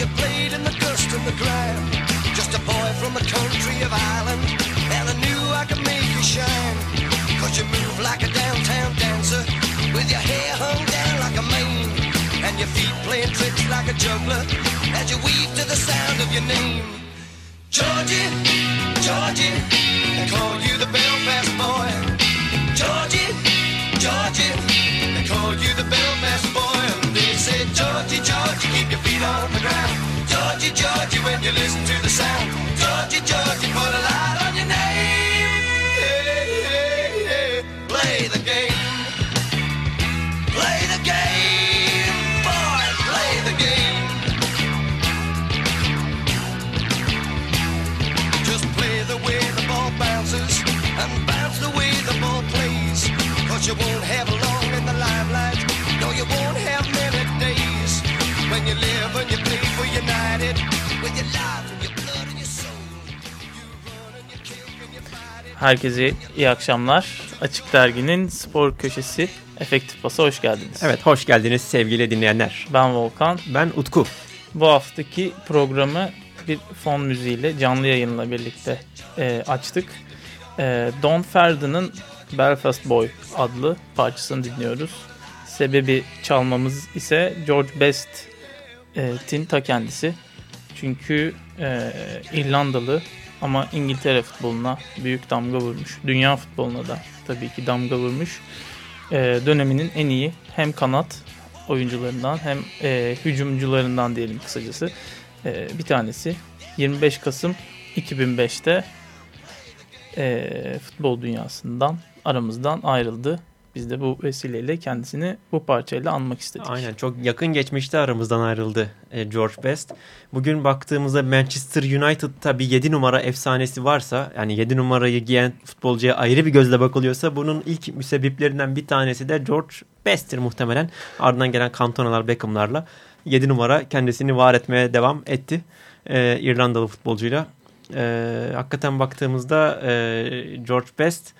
you played in the dust and the grime. Just a boy from the country of Ireland, and I knew I could make you shine. Cause you move like a downtown dancer, with your hair hung down like a mane, and your feet playing tricks like a juggler, as you weave to the sound of your name. Georgie, Georgie, they call you the Belfast boy. Georgie, Georgie, they call you the Belfast boy. They say, Georgie, Georgie, keep your feet on the ground. Georgia, Georgia, when you listen to the sound. Georgia, Georgia, put a light on your name. Herkese iyi akşamlar. Açık Dergi'nin spor köşesi Efektif Pas'a hoş geldiniz. Evet hoş geldiniz sevgili dinleyenler. Ben Volkan. Ben Utku. Bu haftaki programı bir fon müziğiyle canlı yayınla birlikte e, açtık. E, Don Ferdinand'ın Belfast Boy adlı parçasını dinliyoruz. Sebebi çalmamız ise George Best'in ta kendisi. Çünkü e, İrlandalı ama İngiltere futboluna büyük damga vurmuş. Dünya futboluna da tabii ki damga vurmuş. E, döneminin en iyi hem kanat oyuncularından hem e, hücumcularından diyelim kısacası. E, bir tanesi 25 Kasım 2005'te e, futbol dünyasından aramızdan ayrıldı. Biz de bu vesileyle kendisini bu parçayla anmak istedik. Aynen çok yakın geçmişte aramızdan ayrıldı e, George Best. Bugün baktığımızda Manchester United'ta bir 7 numara efsanesi varsa yani 7 numarayı giyen futbolcuya ayrı bir gözle bakılıyorsa bunun ilk müsebbiplerinden bir tanesi de George Best'tir muhtemelen. Ardından gelen Cantona'lar Beckham'larla 7 numara kendisini var etmeye devam etti. Ee, İrlandalı futbolcuyla. Ee, hakikaten baktığımızda e, George Best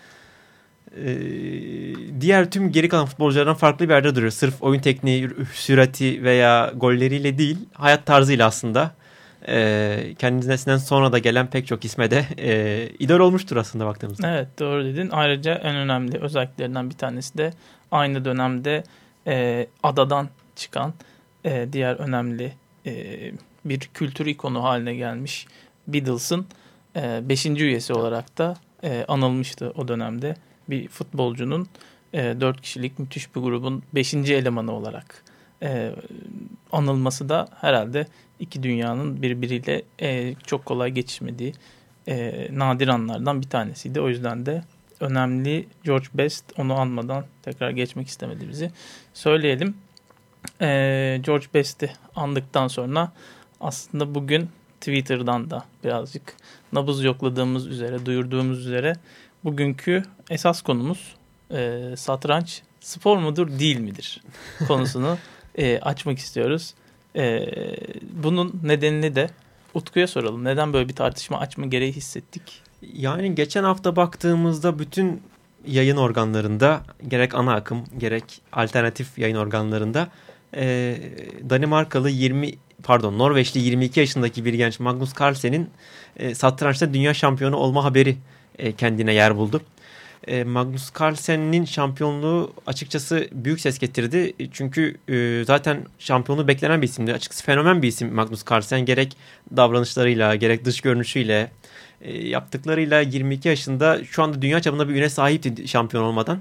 ee, diğer tüm geri kalan futbolculardan farklı bir yerde duruyor. Sırf oyun tekniği, sürati veya golleriyle değil, hayat tarzıyla aslında e, kendisinden sonra da gelen pek çok isme de e, idol olmuştur aslında baktığımızda. Evet doğru dedin. Ayrıca en önemli özelliklerinden bir tanesi de aynı dönemde e, adadan çıkan e, diğer önemli e, bir kültür ikonu haline gelmiş Beatles'ın 5. E, üyesi olarak da anılmıştı o dönemde bir futbolcunun e, 4 kişilik müthiş bir grubun 5. elemanı olarak e, anılması da herhalde iki dünyanın birbiriyle e, çok kolay geçişmediği e, nadir anlardan bir tanesiydi. O yüzden de önemli George Best onu anmadan tekrar geçmek istemediğimizi söyleyelim. E, George Best'i andıktan sonra aslında bugün Twitter'dan da birazcık nabız yokladığımız üzere, duyurduğumuz üzere bugünkü esas konumuz e, satranç spor mudur değil midir konusunu e, açmak istiyoruz. E, bunun nedenini de Utku'ya soralım. Neden böyle bir tartışma açma gereği hissettik? Yani geçen hafta baktığımızda bütün yayın organlarında gerek ana akım gerek alternatif yayın organlarında e, Danimarkalı 20 pardon Norveçli 22 yaşındaki bir genç Magnus Carlsen'in e, satrançta dünya şampiyonu olma haberi e, kendine yer buldu. e, Magnus Carlsen'in şampiyonluğu açıkçası büyük ses getirdi. Çünkü e, zaten şampiyonluğu beklenen bir isimdi. Açıkçası fenomen bir isim Magnus Carlsen. Gerek davranışlarıyla gerek dış görünüşüyle yaptıklarıyla 22 yaşında şu anda dünya çapında bir üne sahipti şampiyon olmadan.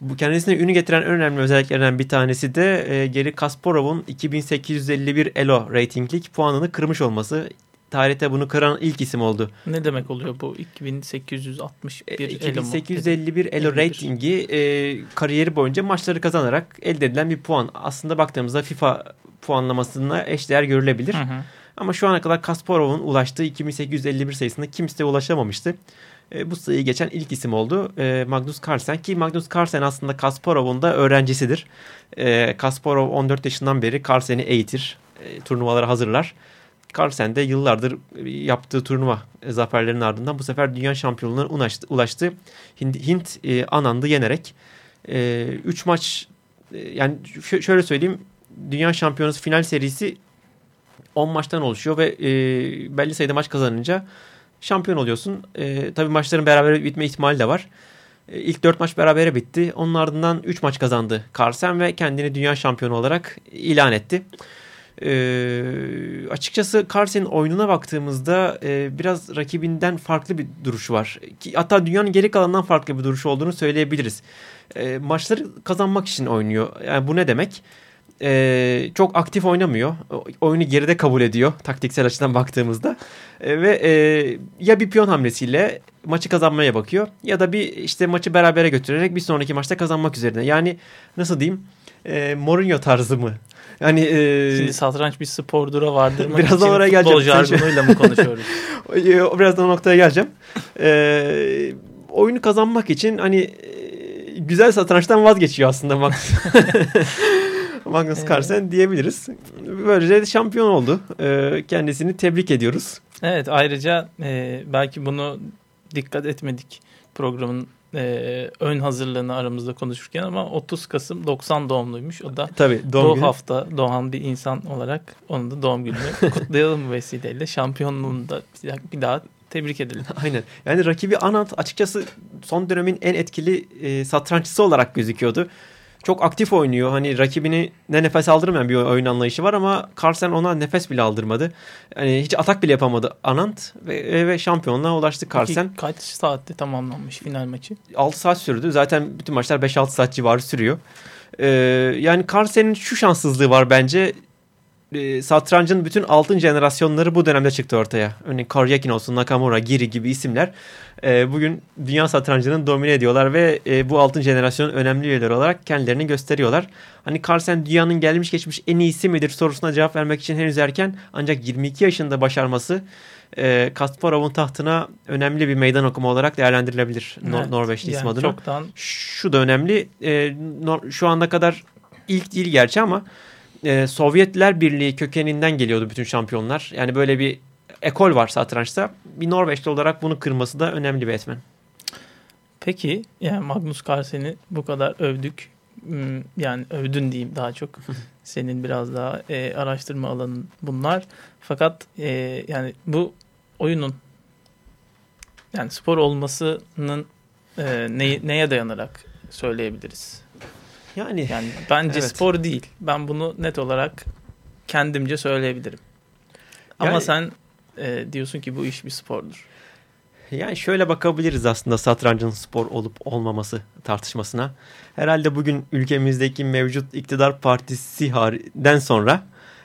Bu kendisine ünü getiren en önemli özelliklerinden bir tanesi de e, Geri Kasparov'un 2851 ELO ratinglik puanını kırmış olması tarihte bunu kıran ilk isim oldu. Ne demek oluyor bu 2861 e, 2851 elo ratingi e, kariyeri boyunca maçları kazanarak elde edilen bir puan. Aslında baktığımızda FIFA puanlamasına eşdeğer görülebilir. Hı hı. Ama şu ana kadar Kasparov'un ulaştığı 2851 sayısında kimse ulaşamamıştı. E, bu sayıyı geçen ilk isim oldu e, Magnus Carlsen ki Magnus Carlsen aslında Kasparov'un da öğrencisidir. E, Kasparov 14 yaşından beri Carlsen'i eğitir, e, turnuvalara hazırlar. Carlsen de yıllardır yaptığı turnuva zaferlerinin ardından bu sefer dünya şampiyonluğuna ulaştı. ulaştı. Hint, Hint e, Anand'ı yenerek 3 e, maç e, yani şöyle söyleyeyim dünya şampiyonası final serisi 10 maçtan oluşuyor ve e, belli sayıda maç kazanınca şampiyon oluyorsun. E, tabii maçların beraber bitme ihtimali de var. E, ilk 4 maç berabere bitti. Onun ardından 3 maç kazandı Carlsen ve kendini dünya şampiyonu olarak ilan etti. E, açıkçası Carlsen'in oyununa baktığımızda e, biraz rakibinden farklı bir duruşu var. Hatta dünyanın geri kalanından farklı bir duruşu olduğunu söyleyebiliriz. E, maçları kazanmak için oynuyor. Yani bu ne demek? e, çok aktif oynamıyor. Oyunu geride kabul ediyor taktiksel açıdan baktığımızda. E, ve e, ya bir piyon hamlesiyle maçı kazanmaya bakıyor ya da bir işte maçı berabere götürerek bir sonraki maçta kazanmak üzerine. Yani nasıl diyeyim? E, Mourinho tarzı mı? Yani e, Şimdi satranç bir spordura vardır. Birazdan oraya geleceğim. Jargonuyla mı konuşuyoruz? Birazdan o noktaya geleceğim. E, oyunu kazanmak için hani e, güzel satrançtan vazgeçiyor aslında. Magnus evet. Carlsen diyebiliriz. Böylece şampiyon oldu. E, kendisini tebrik ediyoruz. Evet ayrıca e, belki bunu dikkat etmedik programın e, ön hazırlığını aramızda konuşurken ama 30 Kasım 90 doğumluymuş. O da Tabii, doğum bu günü. hafta doğan bir insan olarak onun da doğum gününü kutlayalım bu vesileyle. Şampiyonluğunu da bir daha tebrik edelim. Aynen. Yani rakibi Anant açıkçası son dönemin en etkili e, satranççısı olarak gözüküyordu çok aktif oynuyor. Hani rakibini ne nefes aldırmayan bir oyun anlayışı var ama Carlsen ona nefes bile aldırmadı. Yani hiç atak bile yapamadı Anant ve, ve şampiyonluğa ulaştı Carlsen. Peki kaç saatte tamamlanmış final maçı? 6 saat sürdü. Zaten bütün maçlar 5-6 saat civarı sürüyor. Ee, yani Carlsen'in şu şanssızlığı var bence e, satrancın bütün altın jenerasyonları bu dönemde çıktı ortaya. Örneğin Karyakin olsun, Nakamura, Giri gibi isimler e, bugün dünya satrancının domine ediyorlar ve e, bu altın jenerasyonun önemli üyeleri olarak kendilerini gösteriyorlar. Hani Carlsen dünyanın gelmiş geçmiş en iyisi midir sorusuna cevap vermek için henüz erken ancak 22 yaşında başarması e, Kasparov'un tahtına önemli bir meydan okuma olarak değerlendirilebilir evet, Nor Norveçli yani isim adına. Çoktan... Şu da önemli. E, şu anda kadar ilk değil gerçi ama e, Sovyetler Birliği kökeninden geliyordu bütün şampiyonlar. Yani böyle bir ekol var satrançta. Bir Norveçli olarak bunu kırması da önemli bir etmen. Peki yani Magnus Carlsen'i bu kadar övdük. Hmm, yani övdün diyeyim daha çok. Senin biraz daha e, araştırma alanın bunlar. Fakat e, yani bu oyunun yani spor olmasının e, ne, neye dayanarak söyleyebiliriz? Yani yani bence evet. spor değil. Ben bunu net olarak kendimce söyleyebilirim. Ama yani, sen e, diyorsun ki bu iş bir spordur. Yani şöyle bakabiliriz aslında satrancın spor olup olmaması tartışmasına. Herhalde bugün ülkemizdeki mevcut iktidar partisi den sonra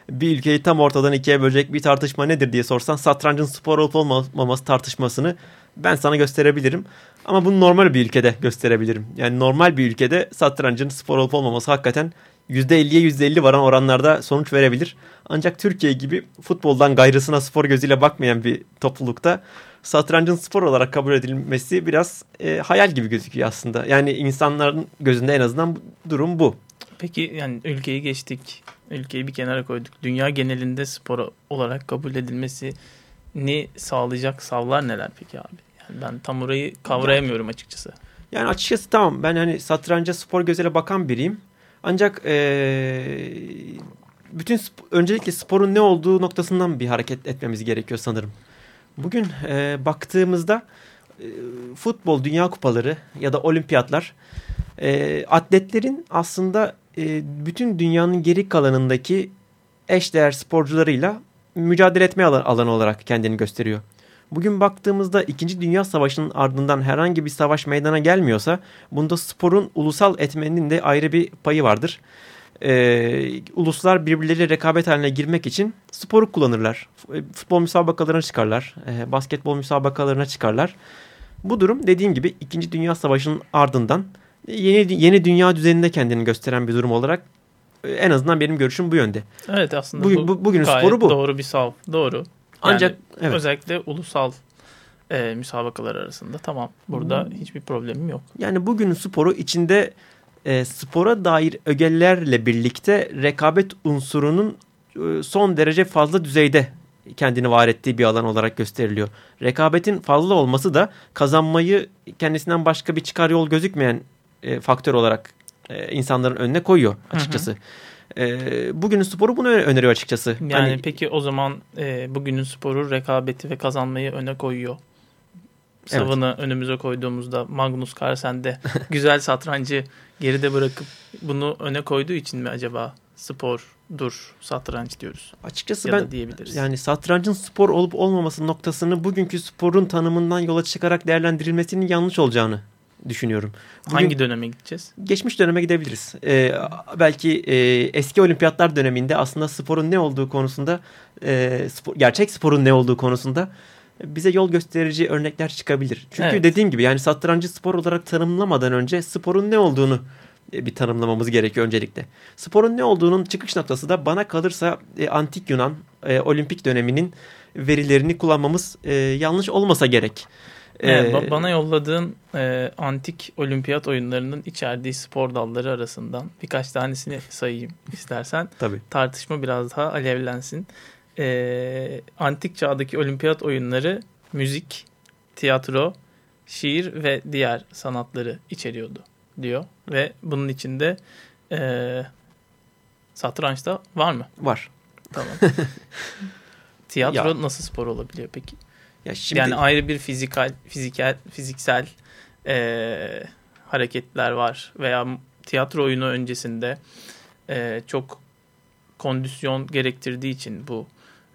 bir ülkeyi tam ortadan ikiye bölecek bir tartışma nedir diye sorsan satrancın spor olup olmaması tartışmasını ben sana gösterebilirim. Ama bunu normal bir ülkede gösterebilirim. Yani normal bir ülkede satrancın spor olup olmaması hakikaten %50'ye %50 varan oranlarda sonuç verebilir. Ancak Türkiye gibi futboldan gayrısına spor gözüyle bakmayan bir toplulukta satrancın spor olarak kabul edilmesi biraz e, hayal gibi gözüküyor aslında. Yani insanların gözünde en azından durum bu. Peki yani ülkeyi geçtik. Ülkeyi bir kenara koyduk. Dünya genelinde spor olarak kabul edilmesini sağlayacak savlar neler peki abi? Yani ben tam orayı kavrayamıyorum açıkçası. Yani açıkçası tamam ben hani satranca spor gözüyle bakan biriyim. Ancak ee, bütün sp öncelikle sporun ne olduğu noktasından bir hareket etmemiz gerekiyor sanırım. Bugün e, baktığımızda futbol dünya kupaları ya da olimpiyatlar e, atletlerin aslında e, bütün dünyanın geri kalanındaki eşdeğer sporcularıyla mücadele etme alan, alanı olarak kendini gösteriyor. Bugün baktığımızda 2. Dünya Savaşı'nın ardından herhangi bir savaş meydana gelmiyorsa bunda sporun ulusal etmeninin de ayrı bir payı vardır. Ee, uluslar birbirleriyle rekabet haline girmek için sporu kullanırlar. Futbol müsabakalarına çıkarlar, e, basketbol müsabakalarına çıkarlar. Bu durum dediğim gibi 2. Dünya Savaşı'nın ardından yeni yeni dünya düzeninde kendini gösteren bir durum olarak e, en azından benim görüşüm bu yönde. Evet aslında bugün, bu, bugünün sporu bu. Doğru bir sav. Doğru. Ancak evet. özellikle ulusal e, müsabakalar arasında tamam burada hmm. hiçbir problemim yok. Yani bugünün sporu içinde e, spora dair ögelerle birlikte rekabet unsurunun e, son derece fazla düzeyde kendini var ettiği bir alan olarak gösteriliyor. Rekabetin fazla olması da kazanmayı kendisinden başka bir çıkar yol gözükmeyen e, faktör olarak e, insanların önüne koyuyor açıkçası. Hı hı. E, bugünün sporu bunu öneriyor açıkçası. Yani hani, peki o zaman e, bugünün sporu rekabeti ve kazanmayı öne koyuyor. Savını evet. önümüze koyduğumuzda Magnus Carlsen de güzel satrancı geride bırakıp bunu öne koyduğu için mi acaba spor dur satranç diyoruz. Açıkçası ya ben diyebiliriz. yani satrancın spor olup olmaması noktasını bugünkü sporun tanımından yola çıkarak değerlendirilmesinin yanlış olacağını düşünüyorum. Bugün, Hangi döneme gideceğiz? Geçmiş döneme gidebiliriz. Ee, belki e, eski olimpiyatlar döneminde aslında sporun ne olduğu konusunda e, spor, gerçek sporun ne olduğu konusunda bize yol gösterici örnekler çıkabilir. Çünkü evet. dediğim gibi yani satrancı spor olarak tanımlamadan önce sporun ne olduğunu e, bir tanımlamamız gerekiyor öncelikle. Sporun ne olduğunun çıkış noktası da bana kalırsa e, antik Yunan e, olimpik döneminin verilerini kullanmamız e, yanlış olmasa gerek. Evet, ee, bana yolladığın e, antik olimpiyat oyunlarının içerdiği spor dalları arasından birkaç tanesini sayayım istersen. Tabii. Tartışma biraz daha alevlensin. E, antik çağdaki olimpiyat oyunları müzik, tiyatro, şiir ve diğer sanatları içeriyordu diyor. Ve bunun içinde e, satranç da var mı? Var. Tamam. Tiyatro ya. nasıl spor olabiliyor peki? Ya şimdi... Yani ayrı bir fizikal, fiziksel, fiziksel e, hareketler var veya tiyatro oyunu öncesinde e, çok kondisyon gerektirdiği için bu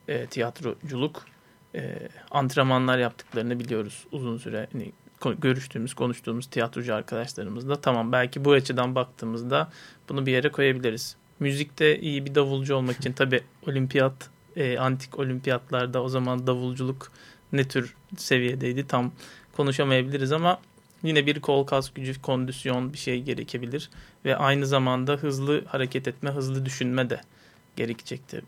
e, tiyatroculuk e, antrenmanlar yaptıklarını biliyoruz uzun süre. Hani, görüştüğümüz, konuştuğumuz tiyatrocu arkadaşlarımızla tamam belki bu açıdan baktığımızda bunu bir yere koyabiliriz. Müzikte iyi bir davulcu olmak için tabi olimpiyat, e, antik olimpiyatlarda o zaman davulculuk ne tür seviyedeydi tam konuşamayabiliriz ama yine bir kol kas gücü, kondisyon bir şey gerekebilir ve aynı zamanda hızlı hareket etme, hızlı düşünme de gerekecektir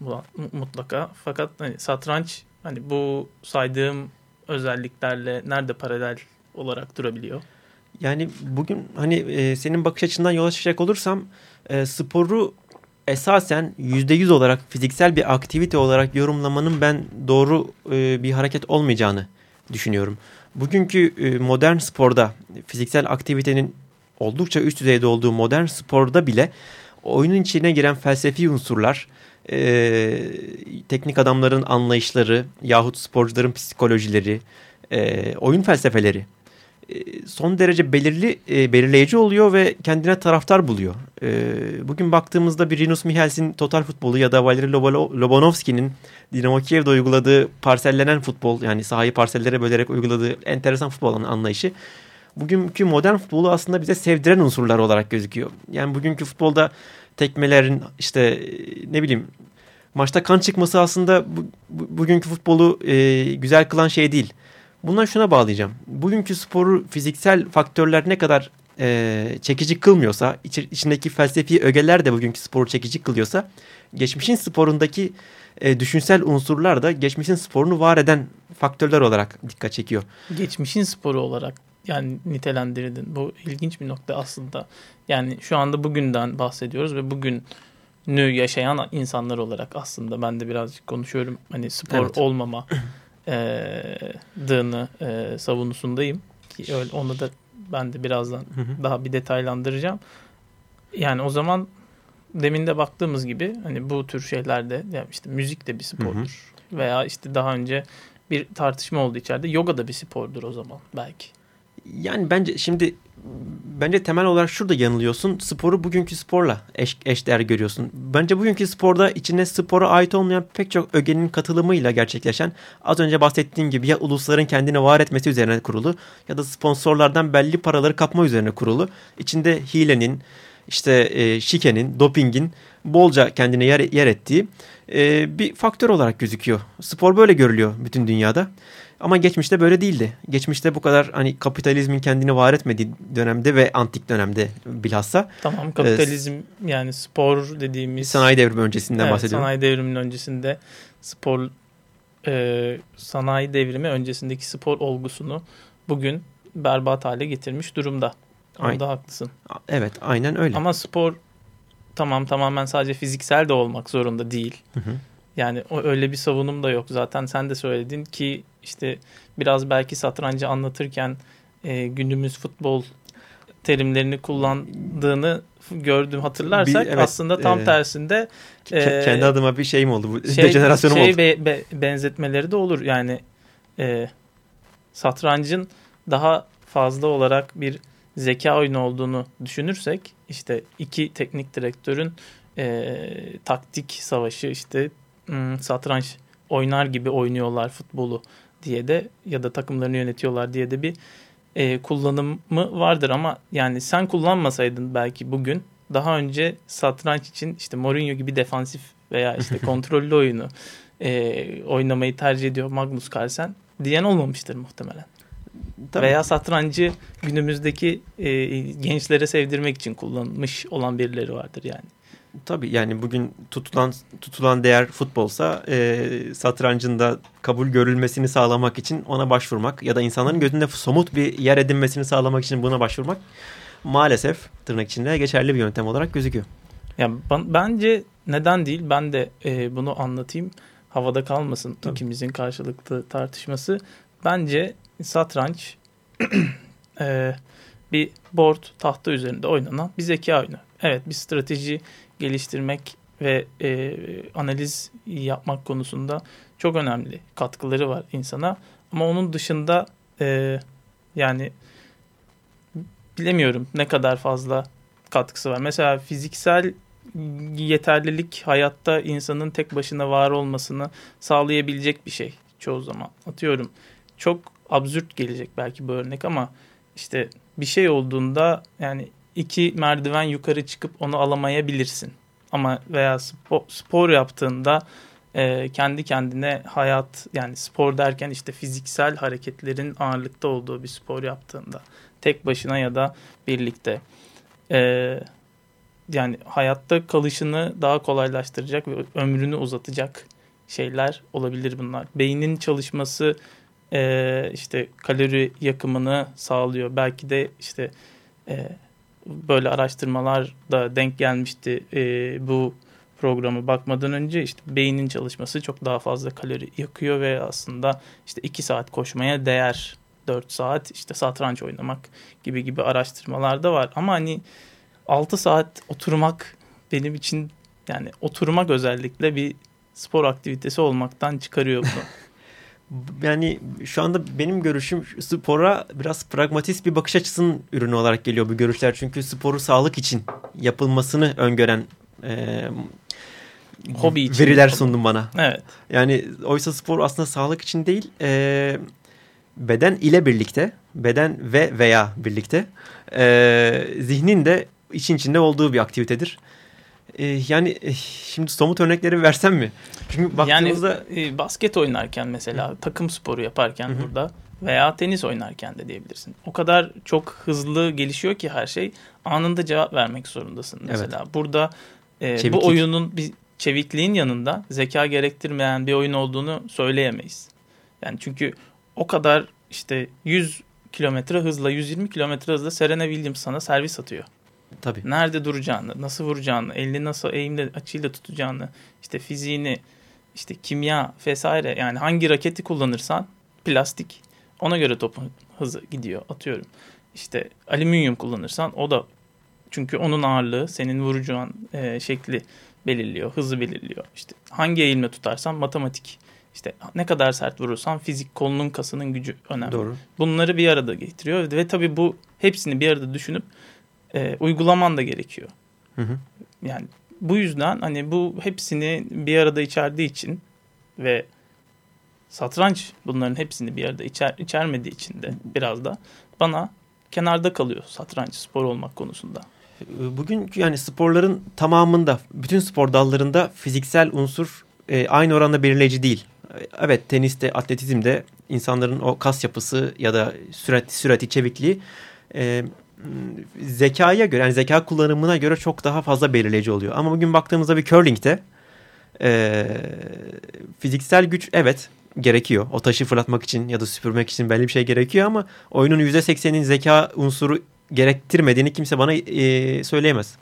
mutlaka. Fakat hani satranç hani bu saydığım özelliklerle nerede paralel olarak durabiliyor? Yani bugün hani e, senin bakış açından yola çıkacak olursam e, sporu esasen %100 olarak fiziksel bir aktivite olarak yorumlamanın ben doğru e, bir hareket olmayacağını düşünüyorum. Bugünkü e, modern sporda fiziksel aktivitenin oldukça üst düzeyde olduğu modern sporda bile oyunun içine giren felsefi unsurlar, e, teknik adamların anlayışları yahut sporcuların psikolojileri, oyun felsefeleri son derece belirli e, belirleyici oluyor ve kendine taraftar buluyor. E, bugün baktığımızda bir Rinus Michels'in total futbolu ya da Valery Lobanovski'nin Dinamo Kiev'de uyguladığı parsellenen futbol yani sahayı parsellere bölerek uyguladığı enteresan futbol anlayışı bugünkü modern futbolu aslında bize sevdiren unsurlar olarak gözüküyor. Yani bugünkü futbolda tekmelerin işte ne bileyim maçta kan çıkması aslında bu, bugünkü futbolu e, güzel kılan şey değil. Bundan şuna bağlayacağım. Bugünkü sporu fiziksel faktörler ne kadar e, çekici kılmıyorsa, iç, içindeki felsefi ögeler de bugünkü sporu çekici kılıyorsa, geçmişin sporundaki e, düşünsel unsurlar da geçmişin sporunu var eden faktörler olarak dikkat çekiyor. Geçmişin sporu olarak yani nitelendirdin. Bu ilginç bir nokta aslında. Yani şu anda bugünden bahsediyoruz ve bugün nü yaşayan insanlar olarak aslında ben de birazcık konuşuyorum. Hani spor evet. olmama dığını e, savunusundayım. Ki öyle, onu da ben de birazdan hı hı. daha bir detaylandıracağım. Yani o zaman demin de baktığımız gibi hani bu tür şeylerde yani işte müzik de bir spordur. Hı hı. Veya işte daha önce bir tartışma oldu içeride. Yoga da bir spordur o zaman belki. Yani bence şimdi bence temel olarak şurada yanılıyorsun. Sporu bugünkü sporla eş, eşdeğer görüyorsun. Bence bugünkü sporda içine spora ait olmayan pek çok ögenin katılımıyla gerçekleşen az önce bahsettiğim gibi ya ulusların kendini var etmesi üzerine kurulu ya da sponsorlardan belli paraları kapma üzerine kurulu. İçinde hilenin, işte e, şikenin, dopingin bolca kendine yer, yer ettiği e, bir faktör olarak gözüküyor. Spor böyle görülüyor bütün dünyada. Ama geçmişte böyle değildi. Geçmişte bu kadar hani kapitalizmin kendini var etmediği dönemde ve antik dönemde bilhassa. Tamam kapitalizm e, yani spor dediğimiz. Sanayi devrimi öncesinden evet, bahsediyorum. Sanayi devriminin öncesinde spor e, sanayi devrimi öncesindeki spor olgusunu bugün berbat hale getirmiş durumda. Onda haklısın. Evet aynen öyle. Ama spor tamam tamamen sadece fiziksel de olmak zorunda değil. Hı hı. Yani öyle bir savunum da yok. Zaten sen de söyledin ki işte biraz belki satrancı anlatırken e, günümüz futbol terimlerini kullandığını gördüm hatırlarsak bir, evet, aslında tam e, tersinde e, kendi adıma bir şey mi oldu bu şey, dejenerasyonum şey oldu. Be, be, benzetmeleri de olur yani e, satrancın daha fazla olarak bir zeka oyunu olduğunu düşünürsek işte iki teknik direktörün e, taktik savaşı işte hmm, satranç oynar gibi oynuyorlar futbolu diye de ya da takımlarını yönetiyorlar diye de bir e, kullanımı vardır ama yani sen kullanmasaydın belki bugün daha önce satranç için işte Mourinho gibi defansif veya işte kontrollü oyunu e, oynamayı tercih ediyor Magnus Carlsen diyen olmamıştır muhtemelen. Tabii. Veya satrancı günümüzdeki e, gençlere sevdirmek için kullanmış olan birileri vardır yani. Tabii yani bugün tutulan tutulan değer futbolsa e, satrancın da kabul görülmesini sağlamak için ona başvurmak ya da insanların gözünde somut bir yer edinmesini sağlamak için buna başvurmak maalesef tırnak içinde geçerli bir yöntem olarak gözüküyor. Yani bence neden değil ben de e, bunu anlatayım havada kalmasın Tabii. ikimizin karşılıklı tartışması. Bence satranç e, bir board tahta üzerinde oynanan bir zeka oyunu. Evet bir strateji geliştirmek ve e, analiz yapmak konusunda çok önemli katkıları var insana. Ama onun dışında e, yani bilemiyorum ne kadar fazla katkısı var. Mesela fiziksel yeterlilik hayatta insanın tek başına var olmasını sağlayabilecek bir şey çoğu zaman. Atıyorum çok absürt gelecek belki bu örnek ama işte bir şey olduğunda yani iki merdiven yukarı çıkıp onu alamayabilirsin. Ama veya spor, spor yaptığında e, kendi kendine hayat yani spor derken işte fiziksel hareketlerin ağırlıkta olduğu bir spor yaptığında tek başına ya da birlikte e, yani hayatta kalışını daha kolaylaştıracak ve ömrünü uzatacak şeyler olabilir bunlar. Beynin çalışması e, işte kalori yakımını sağlıyor. Belki de işte e, böyle araştırmalar da denk gelmişti e, bu programı bakmadan önce. İşte beynin çalışması çok daha fazla kalori yakıyor ve aslında işte 2 saat koşmaya değer. 4 saat işte satranç oynamak gibi gibi araştırmalar da var. Ama hani 6 saat oturmak benim için yani oturmak özellikle bir spor aktivitesi olmaktan çıkarıyor bunu. yani şu anda benim görüşüm spora biraz pragmatist bir bakış açısının ürünü olarak geliyor bu görüşler. Çünkü sporu sağlık için yapılmasını öngören e, hobi için veriler sundun bana. Evet. Yani oysa spor aslında sağlık için değil e, beden ile birlikte beden ve veya birlikte e, zihnin de için içinde olduğu bir aktivitedir. E, yani e, şimdi somut örnekleri versem mi? Çünkü baktığımızda... Yani e, basket oynarken mesela takım sporu yaparken Hı-hı. burada veya tenis oynarken de diyebilirsin. O kadar çok hızlı gelişiyor ki her şey anında cevap vermek zorundasın mesela. Evet. Burada e, bu oyunun bir çevikliğin yanında zeka gerektirmeyen bir oyun olduğunu söyleyemeyiz. Yani çünkü o kadar işte 100 kilometre hızla 120 kilometre hızla Serena Williams sana servis atıyor. Tabii. Nerede duracağını, nasıl vuracağını, elini nasıl eğimle, açıyla tutacağını, işte fiziğini, işte kimya vesaire yani hangi raketi kullanırsan plastik ona göre topun hızı gidiyor atıyorum. İşte alüminyum kullanırsan o da çünkü onun ağırlığı senin vuracağın e, şekli belirliyor, hızı belirliyor. İşte hangi eğilme tutarsan matematik işte ne kadar sert vurursan fizik kolunun kasının gücü önemli. Doğru. Bunları bir arada getiriyor ve tabii bu hepsini bir arada düşünüp e, uygulaman da gerekiyor. Hı hı. Yani bu yüzden hani bu hepsini bir arada içerdiği için ve satranç bunların hepsini bir arada içer, içermediği için de biraz da bana kenarda kalıyor satranç spor olmak konusunda. Bugün yani sporların tamamında, bütün spor dallarında fiziksel unsur e, aynı oranda belirleyici değil. Evet teniste, atletizmde insanların o kas yapısı ya da sürat, sürati, çevikliği e, zekaya göre yani zeka kullanımına göre çok daha fazla belirleyici oluyor. Ama bugün baktığımızda bir curling'de e, fiziksel güç evet gerekiyor. O taşı fırlatmak için ya da süpürmek için belli bir şey gerekiyor ama oyunun %80'in zeka unsuru gerektirmediğini kimse bana e, söyleyemez.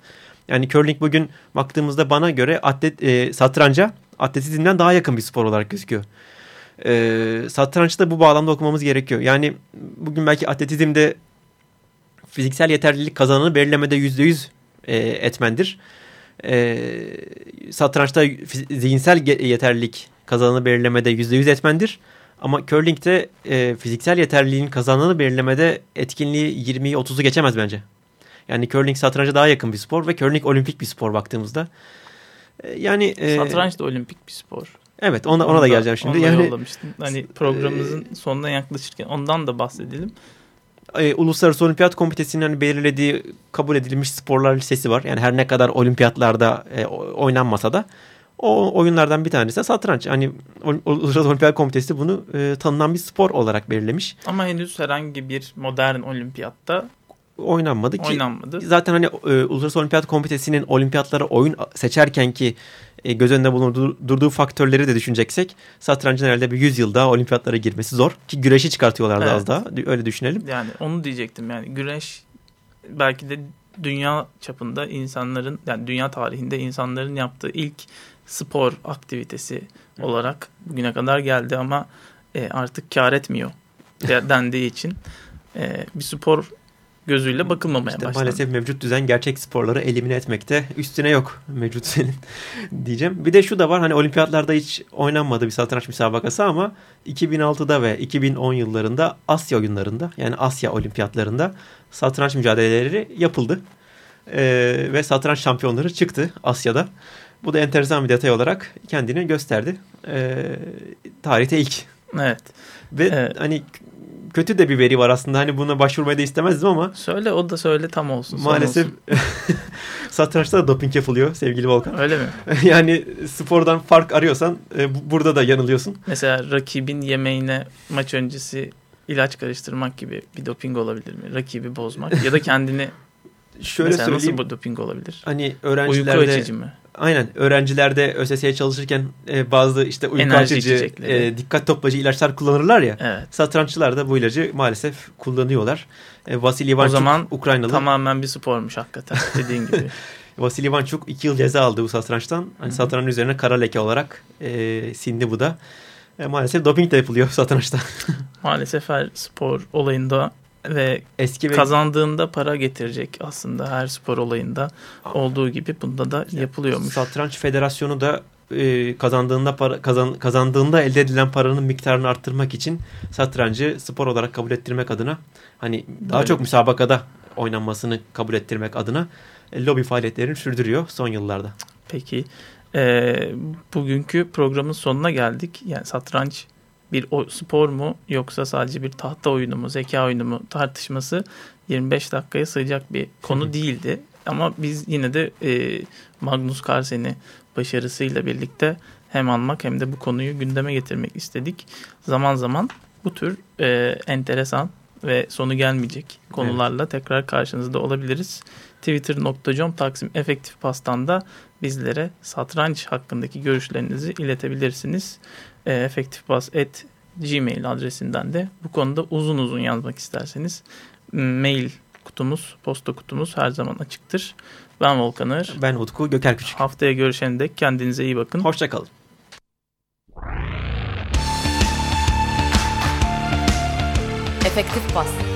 Yani curling bugün baktığımızda bana göre atlet e, satranca atletizmden daha yakın bir spor olarak gözüküyor. E, satrançta bu bağlamda okumamız gerekiyor. Yani bugün belki atletizmde fiziksel yeterlilik kazananı belirlemede yüzde yüz e, etmendir. E, satrançta zihinsel yeterlilik kazananı belirlemede yüzde yüz etmendir. Ama curling'de e, fiziksel yeterliliğin kazananı belirlemede etkinliği 20'yi 30'u geçemez bence. Yani curling satranca daha yakın bir spor ve curling olimpik bir spor baktığımızda. E, yani e, satranç da olimpik bir spor. Evet ona, ona da geleceğim şimdi. yani yollamıştım. Hani programımızın e, sonuna yaklaşırken ondan da bahsedelim. E, Uluslararası Olimpiyat Komitesi'nin hani belirlediği kabul edilmiş sporlar listesi var. Yani her ne kadar olimpiyatlarda e, oynanmasa da o oyunlardan bir tanesi de satranç. Hani Uluslararası Olimpiyat Komitesi bunu e, tanınan bir spor olarak belirlemiş. Ama henüz herhangi bir modern olimpiyatta oynanmadı ki. Oynanmadı. Zaten hani e, Uluslararası Olimpiyat Komitesi'nin olimpiyatlara oyun seçerken ki e, göz önünde bulundurduğu faktörleri de düşüneceksek satrancın herhalde bir 100 yıl daha olimpiyatlara girmesi zor. Ki güreşi çıkartıyorlardı evet. az daha. Öyle düşünelim. Yani onu diyecektim yani güreş belki de dünya çapında insanların yani dünya tarihinde insanların yaptığı ilk spor aktivitesi olarak bugüne kadar geldi ama e, artık kar etmiyor dendiği için e, bir spor gözüyle bakılmamaya işte başlandı. Maalesef mevcut düzen gerçek sporları elimine etmekte üstüne yok mevcut düzenin diyeceğim. Bir de şu da var hani olimpiyatlarda hiç oynanmadı bir satranç müsabakası ama 2006'da ve 2010 yıllarında Asya oyunlarında yani Asya olimpiyatlarında satranç mücadeleleri yapıldı. Ee, ve satranç şampiyonları çıktı Asya'da. Bu da enteresan bir detay olarak kendini gösterdi. Ee, tarihte ilk. Evet. Ve evet. hani kötü de bir veri var aslında. Hani buna başvurmayı da istemezdim ama. Söyle o da söyle tam olsun. Maalesef satrançta da doping yapılıyor sevgili Volkan. Öyle mi? yani spordan fark arıyorsan e, burada da yanılıyorsun. Mesela rakibin yemeğine maç öncesi ilaç karıştırmak gibi bir doping olabilir mi? Rakibi bozmak ya da kendini Şöyle Mesela söyleyeyim. nasıl bu doping olabilir? Hani öğrencilerde... Uyku açıcı mı? Aynen. Öğrencilerde ÖSS'ye çalışırken e, bazı işte uyku Enerji açıcı, e, dikkat toplayıcı ilaçlar kullanırlar ya. Evet. Satranççılar da bu ilacı maalesef kullanıyorlar. E, Vasil Ivanchuk, o zaman Ukraynalı. tamamen bir spormuş hakikaten dediğin gibi. Vasil Ivanchuk iki yıl ceza aldı bu satrançtan. Hani satrançın üzerine kara leke olarak e, sindi bu da. E, maalesef doping de yapılıyor satrançta. maalesef her spor olayında ve eski ve kazandığında para getirecek aslında her spor olayında olduğu gibi bunda da yapılıyormuş. Satranç Federasyonu da e, kazandığında para kazan, kazandığında elde edilen paranın miktarını arttırmak için satrancı spor olarak kabul ettirmek adına hani daha evet. çok müsabakada oynanmasını kabul ettirmek adına e, lobi faaliyetlerini sürdürüyor son yıllarda. Peki e, bugünkü programın sonuna geldik. Yani satranç bir spor mu yoksa sadece bir tahta oyunu mu, zeka oyunu mu tartışması 25 dakikaya sığacak bir konu değildi. Ama biz yine de e, Magnus Carlsen'i başarısıyla birlikte hem anmak hem de bu konuyu gündeme getirmek istedik. Zaman zaman bu tür e, enteresan ve sonu gelmeyecek konularla evet. tekrar karşınızda olabiliriz. Twitter.com Taksim Efektif Pastan'da bizlere satranç hakkındaki görüşlerinizi iletebilirsiniz e, efektifbas.gmail adresinden de bu konuda uzun uzun yazmak isterseniz mail kutumuz, posta kutumuz her zaman açıktır. Ben Volkanır. Ben Utku Göker Küçük. Haftaya görüşene dek kendinize iyi bakın. Hoşçakalın. Efektif Bas.